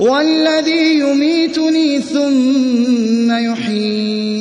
وَالَّذِي يُمِيتُنِي ثُمَّ يحيي